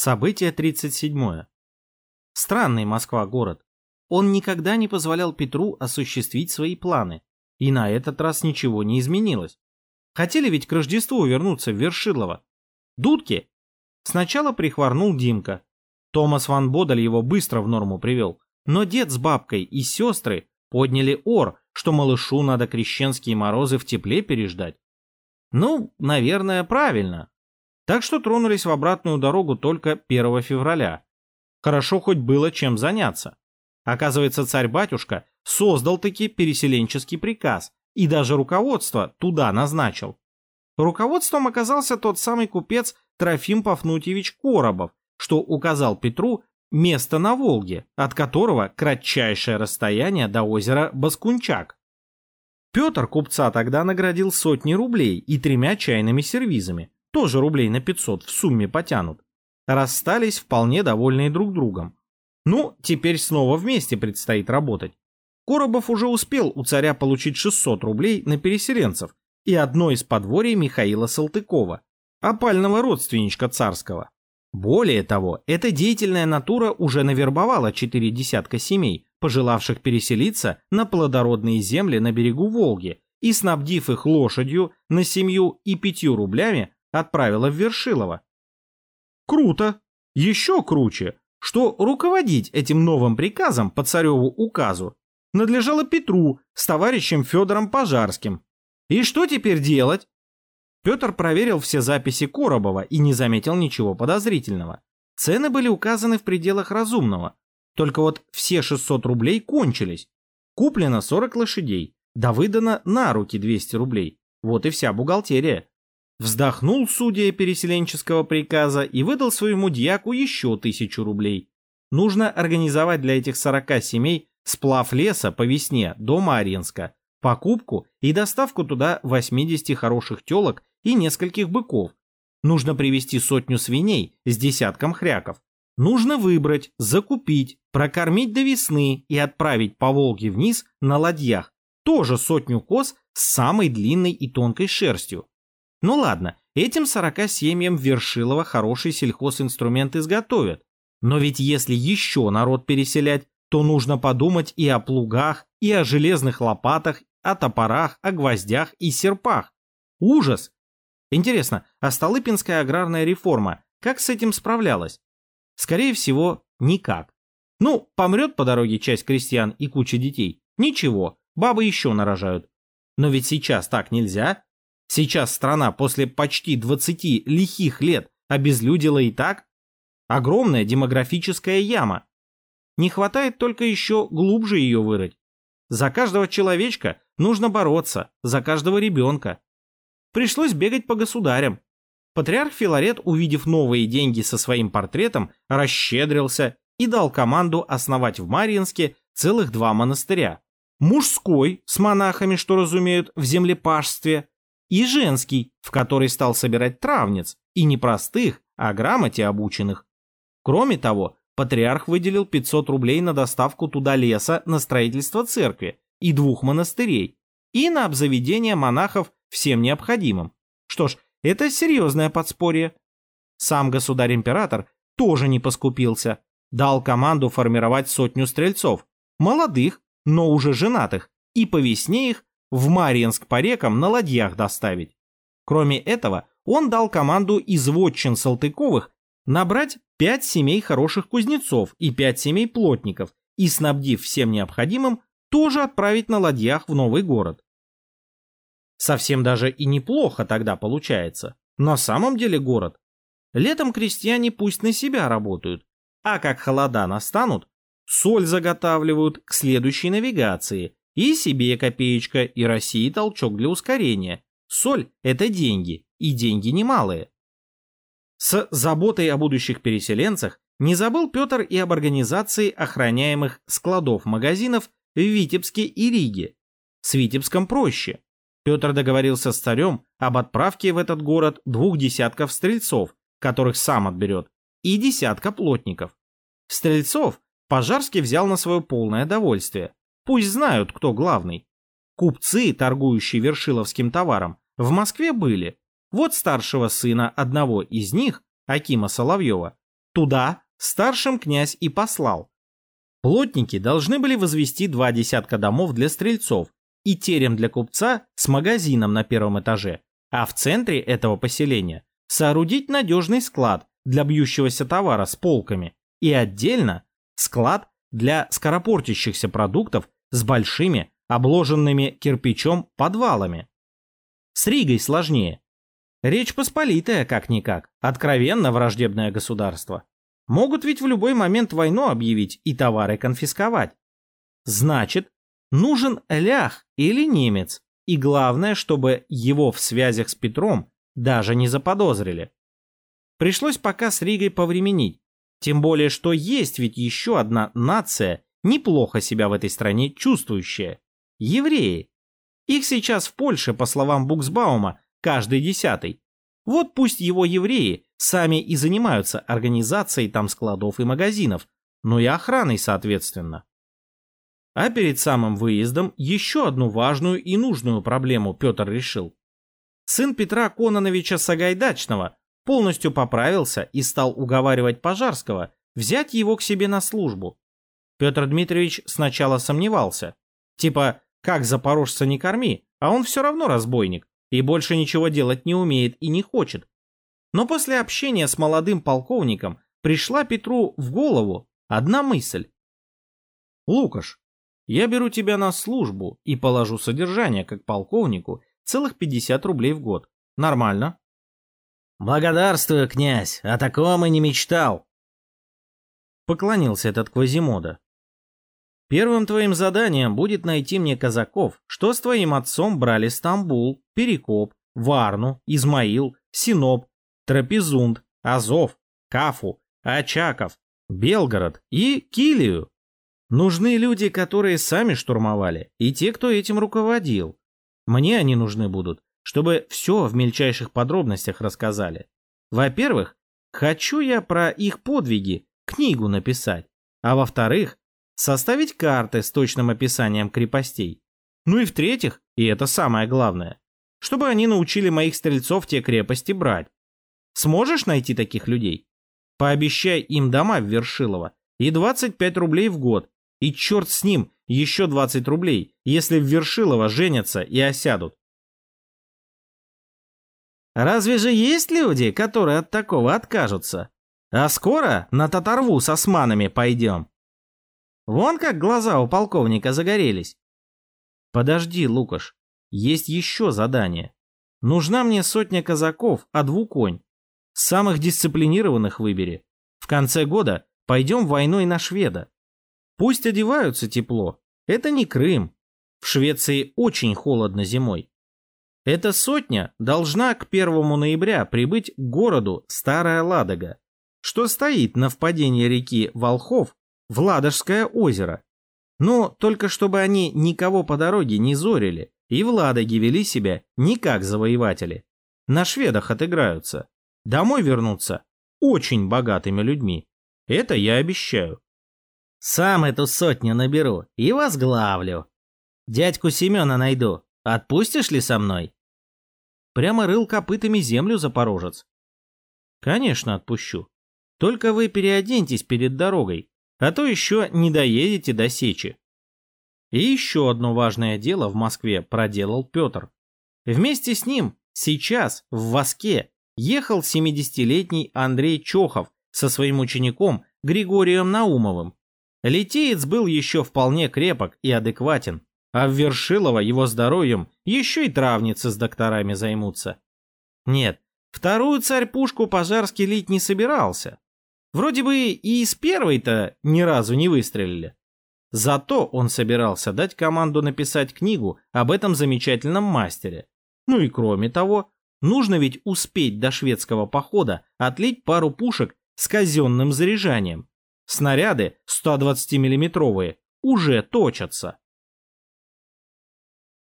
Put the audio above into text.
Событие 37. Странный Москва город. Он никогда не позволял Петру осуществить свои планы. И на этот раз ничего не изменилось. Хотели ведь к Рождеству вернуться в Вершилово. Дудки? Сначала прихворнул Димка. Томас Ван Бодаль его быстро в норму привел. Но дед с бабкой и сестры подняли ор, что малышу надо крещенские морозы в тепле переждать. Ну, наверное, правильно. Так что тронулись в обратную дорогу только 1 февраля. Хорошо хоть было чем заняться. Оказывается, царь-батюшка создал-таки переселенческий приказ и даже руководство туда назначил. Руководством оказался тот самый купец Трофим Пафнутьевич Коробов, что указал Петру место на Волге, от которого кратчайшее расстояние до озера Баскунчак. Петр купца тогда наградил сотни рублей и тремя чайными сервизами, тоже рублей на 500 в сумме потянут. Расстались вполне довольные друг другом. Ну, теперь снова вместе предстоит работать. Коробов уже успел у царя получить 600 рублей на переселенцев и одно из подворий Михаила Салтыкова, опального родственничка царского. Более того, эта деятельная натура уже навербовала четыре десятка семей, пожелавших переселиться на плодородные земли на берегу Волги, и, снабдив их лошадью на семью и пятью рублями, отправила в Вершилово. Круто! Еще круче, что руководить этим новым приказом по цареву указу надлежало Петру с товарищем Федором Пожарским. И что теперь делать? Петр проверил все записи Коробова и не заметил ничего подозрительного. Цены были указаны в пределах разумного. Только вот все 600 рублей кончились. Куплено 40 лошадей, да выдано на руки 200 рублей. Вот и вся бухгалтерия. Вздохнул судья переселенческого приказа и выдал своему дьяку еще тысячу рублей. Нужно организовать для этих 40 семей сплав леса по весне до Марьинска, покупку и доставку туда 80 хороших телок и нескольких быков. Нужно привезти сотню свиней с десятком хряков. Нужно выбрать, закупить, прокормить до весны и отправить по Волге вниз на ладьях. Тоже сотню коз с самой длинной и тонкой шерстью. Ну ладно, этим 40 семьям Вершилова хороший сельхозинструмент изготовят. Но ведь если еще народ переселять, то нужно подумать и о плугах, и о железных лопатах, о топорах, о гвоздях и серпах. Ужас! Интересно, а Столыпинская аграрная реформа как с этим справлялась? Скорее всего, никак. Ну, помрет по дороге часть крестьян и куча детей. Ничего, бабы еще нарожают. Но ведь сейчас так нельзя. Сейчас страна после почти 20 лихих лет обезлюдила и так. Огромная демографическая яма. Не хватает только еще глубже ее вырыть. За каждого человечка нужно бороться, за каждого ребенка. Пришлось бегать по государям. Патриарх Филарет, увидев новые деньги со своим портретом, расщедрился и дал команду основать в Марьинске целых два монастыря. Мужской, с монахами, что разумеют, в землепашстве, и женский, в который стал собирать травниц, и не простых, а грамоте обученных. Кроме того, патриарх выделил 500 рублей на доставку туда леса на строительство церкви и двух монастырей, и на обзаведение монахов всем необходимым. Что ж, это серьезное подспорье. Сам государь-император тоже не поскупился, дал команду формировать сотню стрельцов, молодых, но уже женатых, и по весне их в Марьинск по рекам на ладьях доставить. Кроме этого, он дал команду из вотчин Салтыковых набрать пять семей хороших кузнецов и пять семей плотников и, снабдив всем необходимым, тоже отправить на ладьях в новый город. Совсем даже и неплохо тогда получается. На самом деле город. Летом крестьяне пусть на себя работают, а как холода настанут, соль заготавливают к следующей навигации, и себе копеечка, и России толчок для ускорения. Соль – это деньги, и деньги немалые. С заботой о будущих переселенцах не забыл Петр и об организации охраняемых складов-магазинов в Витебске и Риге. С Витебском проще. Петр договорился с царем об отправке в этот город двух десятков стрельцов, которых сам отберет, и десятка плотников. Стрельцов Пожарский взял на свое полное довольствие. Пусть знают, кто главный. Купцы, торгующие вершиловским товаром, в Москве были. Вот старшего сына одного из них, Акима Соловьева, Туда старшим князь и послал. Плотники должны были возвести два десятка домов для стрельцов и терем для купца с магазином на первом этаже, а в центре этого поселения соорудить надежный склад для бьющегося товара с полками и отдельно склад для скоропортящихся продуктов с большими, обложенными кирпичом подвалами. С Ригой сложнее. Речь Посполитая, как-никак, откровенно враждебное государство. Могут ведь в любой момент войну объявить и товары конфисковать. Значит, нужен лях или немец, и главное, чтобы его в связях с Петром даже не заподозрили. Пришлось пока с Ригой повременить, тем более, что есть ведь еще одна нация, неплохо себя в этой стране чувствующая – евреи. Их сейчас в Польше, по словам Буксбаума, каждый десятый. Вот пусть его евреи сами и занимаются организацией там складов и магазинов, но и охраной соответственно. А перед самым выездом еще одну важную и нужную проблему Петр решил. Сын Петра Кононовича Сагайдачного полностью поправился и стал уговаривать Пожарского взять его к себе на службу. Петр Дмитриевич сначала сомневался. Типа, как запорожца не корми, а он все равно разбойник и больше ничего делать не умеет и не хочет. Но после общения с молодым полковником пришла Петру в голову одна мысль. «Лукаш, я беру тебя на службу и положу содержание как полковнику целых 50 рублей в год. Нормально?» «Благодарствую, князь, о таком и не мечтал!» Поклонился этот Квазимода. Первым твоим заданием будет найти мне казаков, что с твоим отцом брали Стамбул, Перекоп, Варну, Измаил, Синоп, Трапезунд, Азов, Кафу, Очаков, Белгород и Килию. Нужны люди, которые сами штурмовали, и те, кто этим руководил. Мне они нужны будут, чтобы все в мельчайших подробностях рассказали. Во-первых, хочу я про их подвиги книгу написать, а во-вторых, составить карты с точным описанием крепостей. Ну и в-третьих, и это самое главное, чтобы они научили моих стрельцов те крепости брать. Сможешь найти таких людей? Пообещай им дома в Вершилово и 25 рублей в год, и черт с ним, еще 20 рублей, если в Вершилово женятся и осядут. Разве же есть люди, которые от такого откажутся? А скоро на Татарву с османами пойдем. Вон как глаза у полковника загорелись. Подожди, Лукаш, есть еще задание. Нужна мне сотня казаков, а двуконь. Самых дисциплинированных выбери. В конце года пойдем войной на шведа. Пусть одеваются тепло. Это не Крым. В Швеции очень холодно зимой. Эта сотня должна к 1 ноября прибыть к городу Старая Ладога, что стоит на впадении реки Волхов в Ладожское озеро. Но только чтобы они никого по дороге не зорили и в Ладоге вели себя не как завоеватели. На шведах отыграются. Домой вернутся очень богатыми людьми. Это я обещаю. Сам эту сотню наберу и возглавлю. Дядьку Семена найду. Отпустишь ли со мной? Прямо рыл копытами землю запорожец. Конечно, отпущу. Только вы переоденьтесь перед дорогой, а то еще не доедете до Сечи. И еще одно важное дело в Москве проделал Петр. Вместе с ним сейчас в Воске ехал 70-летний Андрей Чохов со своим учеником Григорием Наумовым. Литеец был еще вполне крепок и адекватен, а в Вершилово его здоровьем еще и травницы с докторами займутся. Нет, вторую царь-пушку Пожарский лить не собирался. Вроде бы и из первой-то ни разу не выстрелили. Зато он собирался дать команду написать книгу об этом замечательном мастере. Ну и кроме того, нужно ведь успеть до шведского похода отлить пару пушек с казенным заряжанием. Снаряды 120 миллиметровые уже точатся.